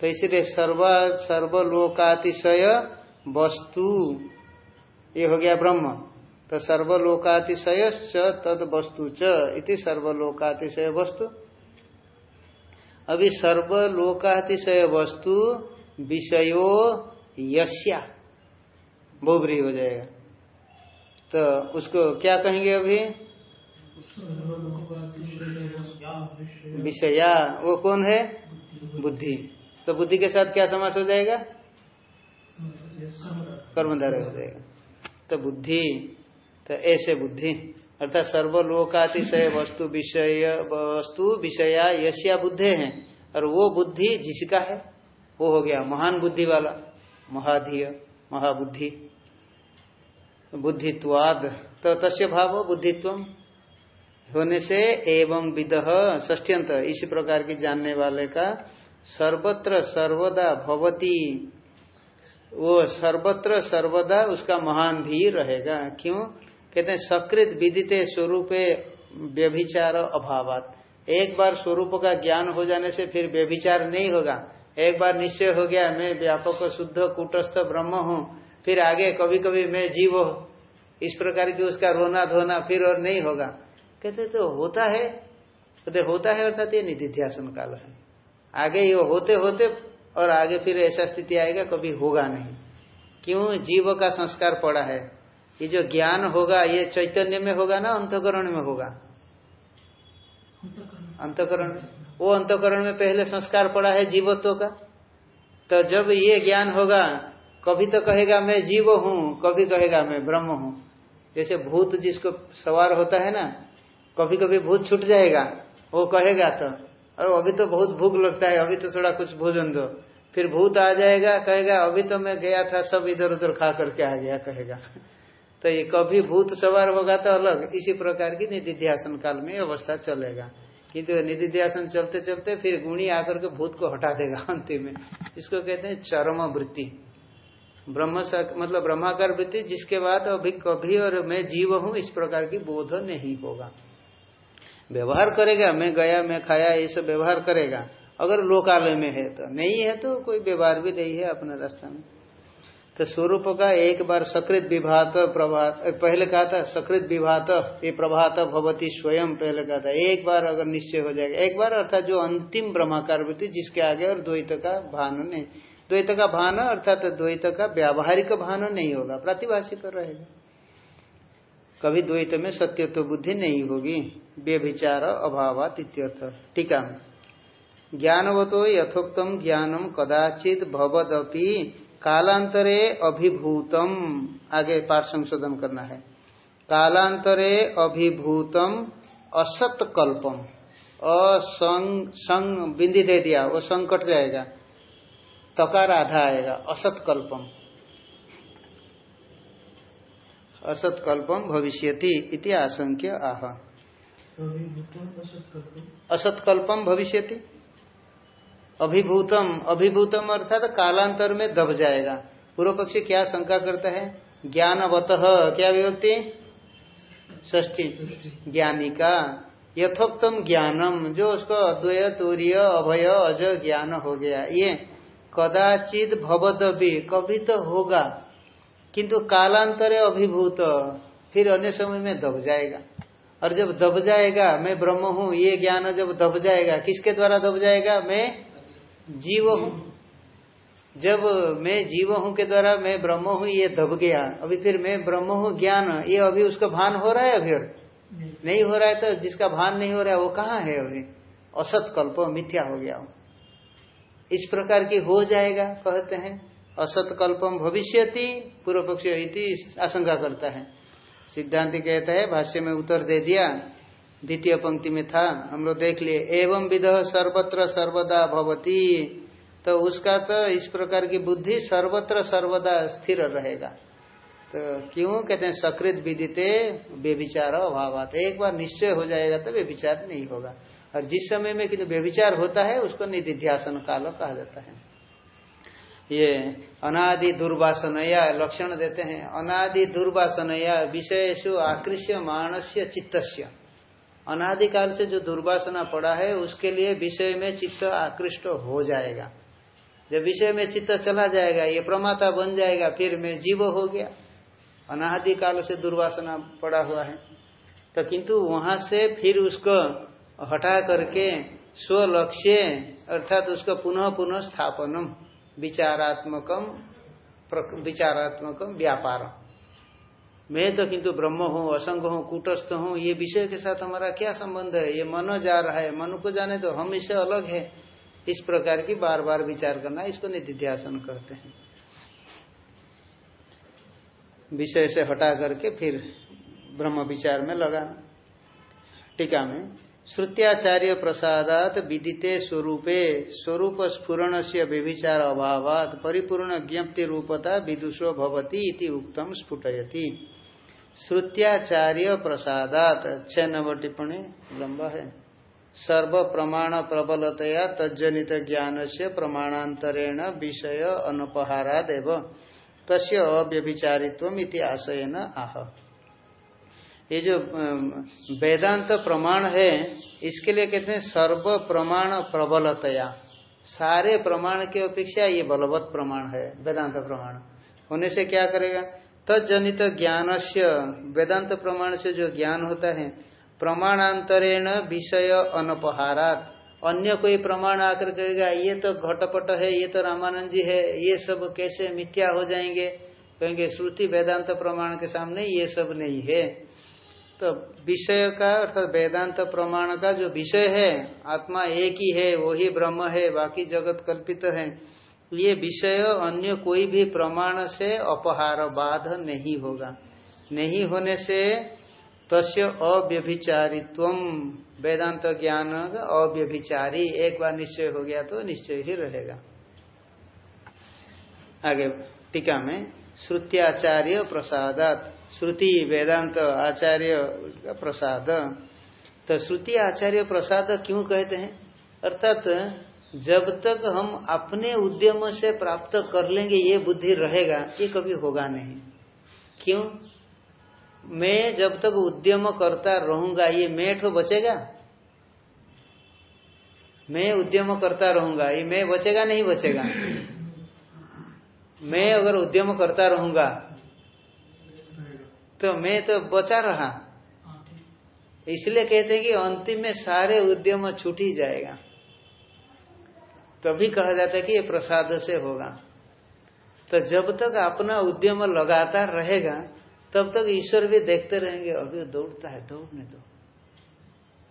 तो इसलिए सर्व, सर्वलोकातिशय वस्तु। ये हो गया ब्रह्म। तो सर्वलोकातिशय तद वस्तु इति सर्वलोकातिशय वस्तु। अभी सर्वलोकातिशय वस्तु विषयो यस्या। बोबरी हो जाएगा। तो उसको क्या कहेंगे अभी? विषया, वो कौन है? बुद्धि। तो बुद्धि के साथ क्या समास हो जाएगा? कर्मधारय हो जाएगा। तो बुद्धि तो ऐसे बुद्धि। अर्थात सर्वलोकातिशय वस्तु विषय, वस्तु विषया यशिया बुद्धे हैं। और वो बुद्धि जिसका है, वो हो गया महान बुद्धि वाला, महाधीय, महाबुद्धि। बुद्धित्वाद तो तस्य भाव बुद्धित्व। होने से एवं विद ष्ठ्यंत इसी प्रकार की जानने वाले का सर्वत्र सर्वदा भवती। वो सर्वत्र सर्वदा उसका महान भी रहेगा। क्यों? कहते हैं, सकृत विदिते स्वरूप व्यभिचार अभाव एक बार स्वरूप का ज्ञान हो जाने से फिर व्यभिचार नहीं होगा। एक बार निश्चय हो गया, मैं व्यापक, शुद्ध, कूटस्थ, ब्रह्म हूँ। फिर आगे कभी कभी मैं जीव इस प्रकार की उसका रोना धोना फिर और नहीं होगा। कहते तो होता है। कहते होता है अर्थात ये निधिध्यासन काल है। आगे ये होते होते और आगे फिर ऐसा स्थिति आएगा, कभी होगा नहीं। क्यों? जीव का संस्कार पड़ा है। ये जो ज्ञान होगा, ये चैतन्य में होगा ना, अंतकरण में होगा? अंतकरण। वो अंतकरण में पहले संस्कार पड़ा है जीवत्व का। तो जब ये ज्ञान होगा, कभी तो कहेगा, मैं जीव हूँ कभी कहेगा, मैं ब्रह्म हूँ जैसे भूत जिसको सवार होता है ना कभी कभी भूत छूट जाएगा। वो कहेगा तो और अभी तो बहुत भूख लगता है, अभी तो थोड़ा कुछ भोजन दो फिर भूत आ जाएगा, कहेगा, अभी तो मैं गया था, सब इधर उधर खा करके आ गया कहेगा। तो ये कभी भूत सवार होगा तो अलग। इसी प्रकार की निधिध्यासन काल में अवस्था चलेगा। किंतु तो निधिध्यासन चलते चलते फिर गुणी आकर के भूत को हटा देगा अंतिम में। इसको कहते हैं चरम वृत्ति। ब्रह्म मतलब ब्रह्माकार वृत्ति, जिसके बाद अभी कभी और मैं जीव हूँ, इस प्रकार की बोध नहीं होगा। व्यवहार करेगा, मैं गया, मैं खाया, ये सब व्यवहार करेगा। अगर लोकालय में है तो। नहीं है तो कोई व्यवहार भी नहीं है अपने रास्ता में। तो स्वरूप का एक बार सकृत विभात प्रभात पहले कहा था सकृत विभात, ये प्रभात भवती स्वयं पहले कहा था। एक बार अगर निश्चय हो जाएगा, एक बार अर्थात जो अंतिम ब्रह्माकार वृत्ति जिसके आगे और द्वैत का भान नहीं, द्वैत का भान अर्थात द्वैत का व्यावहारिक भान नहीं होगा प्रतिभाषिक रहेगा। कभी द्वैत में सत्यत्व बुद्धि नहीं होगी, व्यभिचार अभाव इत्यर्थ। टीका ज्ञानवतो यथोक्तम ज्ञानम कदाचित भवदपि कालांतरे अभिभूतम। आगे पाठ संशोधन करना है। कालांतरे अभिभूतम असत कल्पम। असंग संग बिंदी दे दिया वो संग कट जाएगा। तकार आधा आएगा असत कल्पम। असत कल्पम भविष्यति इति आशंक्य आह। असत कल्पम भविष्यति। अभिभूतम अभिभूतम अर्थात कालांतर में दब जाएगा। पूर्व पक्षी क्या शंका करता है? ज्ञानवत, क्या विभक्ति? ष्ठी ज्ञानी का यथोक्तम ज्ञानम, जो उसको अद्वय, तूर्य, अभय, अज ज्ञान हो गया। ये कदाचित भवदबी कभी तो होगा, किंतु कालांतरे अभिभूत, फिर अन्य समय में दब जाएगा। और जब दब जाएगा, मैं ब्रह्म हूँ, ये ज्ञान जब दब जाएगा, किसके द्वारा दब जाएगा? मैं जीव हूँ। जब मैं जीव हूँ के द्वारा मैं ब्रह्म हूँ ये दब गया अभी फिर मैं ब्रह्म हूँ ज्ञान ये अभी उसका भान हो रहा है अभी और? नहीं। हो रहा है तो जिसका भान नहीं हो रहा है वो कहाँ है अभी? असत कल्प मिथ्या हो गया इस प्रकार की हो जाएगा कहते हैं। असत कल्पम भविष्यति पूर्व पक्ष आशंका करता है। सिद्धांति कहता है भाष्य में उत्तर दे दिया द्वितीय पंक्ति में था। हम लोग देख लिए, एवं विध सर्वत्र सर्वदा भवती। तो उसका तो इस प्रकार की बुद्धि सर्वत्र सर्वदा स्थिर रहेगा। तो क्यों? कहते हैं, सकृत विदिते बेविचार अभाव एक बार निश्चय हो जाएगा तो बेविचार नहीं होगा। और जिस समय में किन्तु व्यभिचार होता है, उसको निधिध्यासन काल कहा जाता है। ये अनादि दुर्वासनया लक्षण देते हैं। अनादि दुर्वासनया विषयसु आकृष्य मानस्य चित्तस्य। अनादिकाल से जो दुर्वासना पड़ा है, उसके लिए विषय में चित्त आकृष्ट हो जाएगा। जब विषय में चित्त चला जाएगा, ये प्रमाता बन जाएगा, फिर मैं जीव हो गया। अनादिकाल से दुर्वासना पड़ा हुआ है। तो किंतु वहाँ से फिर उसको हटा करके स्वलक्ष्य, अर्थात उसका पुनः पुनः स्थापनम, विचारात्मकम विचारात्मकम व्यापार मैं तो किंतु ब्रह्म हूँ, असंग हूँ, कूटस्थ हूँ, ये विषय के साथ हमारा क्या संबंध है? ये मन जा रहा है। मन को जाने तो हम इससे अलग है। इस प्रकार की बार बार विचार करना, इसको निधिध्यासन कहते हैं। विषय से हटा करके फिर ब्रह्म विचार में लगाना। टीका में श्रुत्याचार्य प्रसादात विदिते स्वरूपे स्वरूप स्फुरण से व्यभिचार अभाव परिपूर्ण ज्ञप्ति रूपता विदुषो भवती इति उक्तम स्फुटयति। श्रुत्याचार्य प्रसादात छह नंबर टिप्पणी, लंबा है। सर्व प्रमाण प्रबलतया तजनित ज्ञान से प्रमाणांतरेण विषय अनुपहारादेव। तस्य अव्यभिचारित्व आशयन आह। ये जो वेदांत प्रमाण है, इसके लिए कहते हैं सर्व प्रमाण प्रबलतया। सारे प्रमाण के अपेक्षा ये बलवत प्रमाण है, वेदांत प्रमाण। होने से क्या करेगा? तजनित ज्ञान से वेदांत प्रमाण से जो ज्ञान होता है, प्रमाणांतरेण विषय अनपहारात। अन्य कोई प्रमाण आकर कहेगा, ये तो घटपट है, ये तो रामानंद जी है, ये सब कैसे मिथ्या हो जाएँगे? कहेंगे, श्रुति वेदांत प्रमाण के सामने ये सब नहीं है। तो विषय का अर्थात वेदांत प्रमाण का जो विषय है, आत्मा एक ही है, वही ब्रह्म है, बाकी जगत कल्पित है, ये विषय अन्य कोई भी प्रमाण से अपहार बाध नहीं होगा। नहीं होने से तस्य अव्यभिचारित्व, वेदांत ज्ञान अव्यभिचारी, एक बार निश्चय हो गया तो निश्चय ही रहेगा। आगे टीका में, श्रुत्याचार्य प्रसादात श्रुति वेदांत आचार्य प्रसाद। तो श्रुति आचार्य प्रसाद क्यों कहते हैं? अर्थात, जब तक हम अपने उद्यम से प्राप्त कर लेंगे, ये बुद्धि रहेगा, ये कभी होगा नहीं। क्यों? मैं जब तक उद्यम करता रहूँगा, ये मैं ठो बचेगा? मैं उद्यम करता रहूँगा, ये मैं बचेगा, नहीं बचेगा? मैं अगर उद्यम करता रहूँगा तो मैं तो बचा रहा। इसलिए कहते हैं कि अंतिम में सारे उद्यम छूट ही जाएगा। तभी कहा जाता है कि ये प्रसाद से होगा। तो जब तक अपना उद्यम लगातार रहेगा तब तक ईश्वर भी देखते रहेंगे अभी दौड़ता है दौड़ने दो।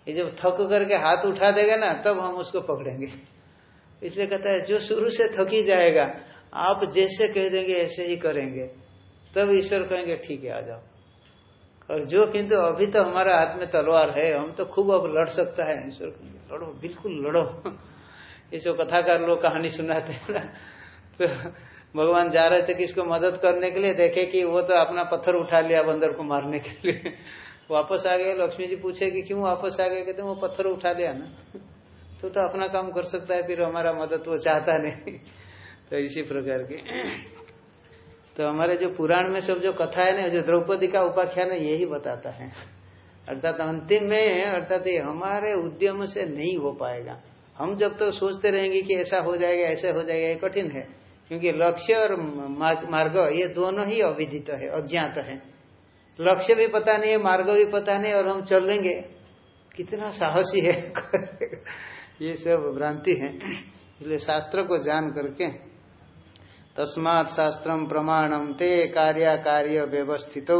ये जब थक करके हाथ उठा देगा ना तब हम उसको पकड़ेंगे। इसलिए कहता है जो शुरू से थक ही जाएगा आप जैसे कह देंगे ऐसे ही करेंगे। तब ईश्वर कहेंगे ठीक है आ जाओ। और जो किंतु अभी तो हमारा हाथ में तलवार है, हम तो खूब अब लड़ सकता है ईश्वर लड़ो, बिल्कुल लड़ो। इसको कथाकार लोग कहानी सुनाते हैं ना। तो भगवान जा रहे थे किसको मदद करने के लिए, देखे कि वो तो अपना पत्थर उठा लिया बंदर को मारने के लिए। वापस आ गए, लक्ष्मी जी पूछे कि क्यों वापस आ गए? कहते वो पत्थर उठा लिया ना। तो तो अपना काम कर सकता है, फिर हमारा मदद वो चाहता नहीं। तो इसी प्रकार की। तो हमारे जो पुराण में सब जो कथा है ना जो द्रौपदी का उपाख्यान है, यही बताता है। अर्थात अंतिम में, अर्थात ये हमारे उद्यम से नहीं हो पाएगा। हम जब तक तो सोचते रहेंगे कि ऐसा हो जाएगा, ऐसा हो जाएगा, ये कठिन है। क्योंकि लक्ष्य और मार्ग, ये दोनों ही अविदित है, अज्ञात है। लक्ष्य भी पता नहीं है, मार्ग भी पता नहीं, और हम चल लेंगे। कितना साहसी है। ये सब भ्रांति है। इसलिए शास्त्र को जान करके तस्मात शास्त्रम प्रमाणम ते कार्य कार्य व्यवस्थित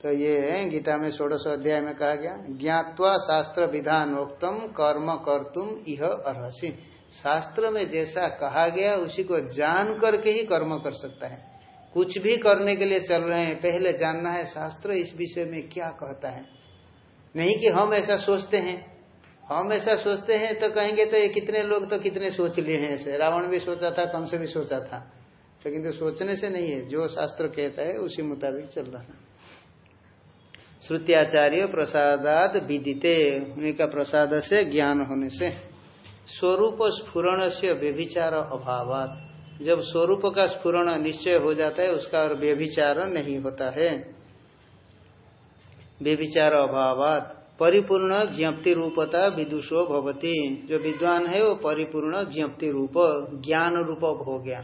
तो ये गीता में षोड़श अध्याय में कहा गया, ज्ञातवा शास्त्र विधान उत्तम कर्म कर्तुम यह अर्सी शास्त्र में जैसा कहा गया, उसी को जान करके ही कर्म कर सकता है। कुछ भी करने के लिए चल रहे हैं, पहले जानना है शास्त्र इस विषय में क्या कहता है। नहीं कि हम ऐसा सोचते हैं हम ऐसा सोचते हैं तो कहेंगे तो ये कितने लोग तो कितने सोच लिए हैं ऐसे। रावण भी सोचा था, कंस भी सोचा था। तो किंतु सोचने से नहीं है। जो शास्त्र कहता है, उसी मुताबिक चल रहा है। श्रुत्याचार्य प्रसादाद विदिते। उनका प्रसाद से ज्ञान होने से स्वरूप स्फुरण से व्यभिचार अभाव जब स्वरूप का स्फुरण निश्चय हो जाता है, उसका और व्यभिचार नहीं होता है। व्यभिचार अभाव परिपूर्ण ज्ञप्ति रूपता विदुषो भवती। जो विद्वान है, वो परिपूर्ण ज्ञप्ति रूप, ज्ञान रूप हो गया।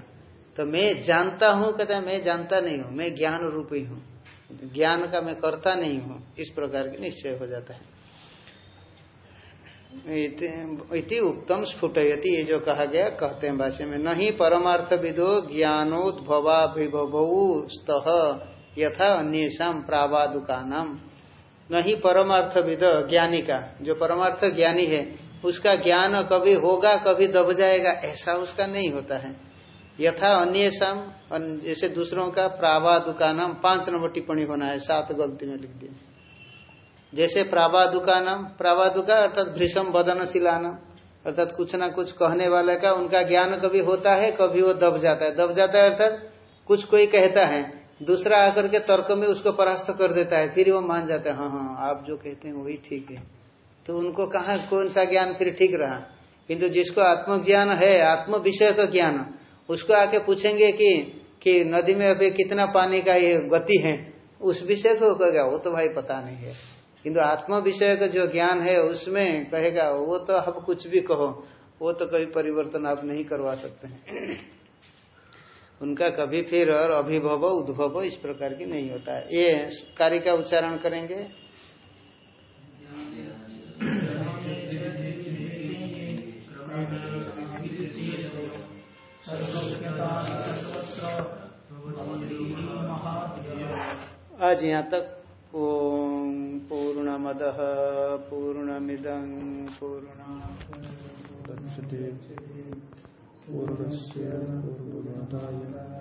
तो मैं जानता हूँ, कहता मैं जानता नहीं हूँ, मैं ज्ञान रूप ही। हूँ ज्ञान का मैं करता नहीं हूँ, इस प्रकार के निश्चय हो जाता है। इति उत्तम स्फुटयति, ये जो कहा गया, कहते हैं भाष्य में, नहीं परमार्थ विदो ज्ञानोद्भवाभिभव स्तः, यथा अन्य प्रावादुका नाम नहीं परमार्थ विद ज्ञानी का जो परमार्थ ज्ञानी है, उसका ज्ञान कभी होगा, कभी दब जाएगा, ऐसा उसका नहीं होता है। यथा अन्य शाम जैसे दूसरों का प्रावादुका नाम पाँच नंबर टिप्पणी होना है, सात गलती में लिख दिया जैसे प्रावादुका नाम प्रावादुका अर्थात भ्रीषम बदन बदनशिलाना अर्थात कुछ ना कुछ कहने वाले का उनका ज्ञान कभी होता है, कभी वो दब जाता है। दब जाता है अर्थात कुछ कोई कहता है दूसरा आकर के तर्क में उसको परास्त कर देता है, फिर वो मान जाते है हाँ हाँ आप जो कहते हैं वही ठीक है। तो उनको कहा, कौन सा ज्ञान फिर ठीक रहा? किंतु जिसको आत्मज्ञान है आत्म विषय का ज्ञान, उसको आके पूछेंगे कि कि नदी में अभी कितना पानी का ये गति है? उस विषय को कहेगा, वो तो भाई पता नहीं है। किंतु आत्म विषय का जो ज्ञान है, उसमें कहेगा, वो तो अब कुछ भी कहो, वो तो कभी परिवर्तन आप नहीं करवा सकते हैं। उनका कभी फिर और अभिभव, उद्भव इस प्रकार की नहीं होता ये कार्य का उच्चारण करेंगे। आज यहाँ तक ओम पूर्णमद, पूर्णमिदं पूर्ण पूर्णस्य पूर्णमादाय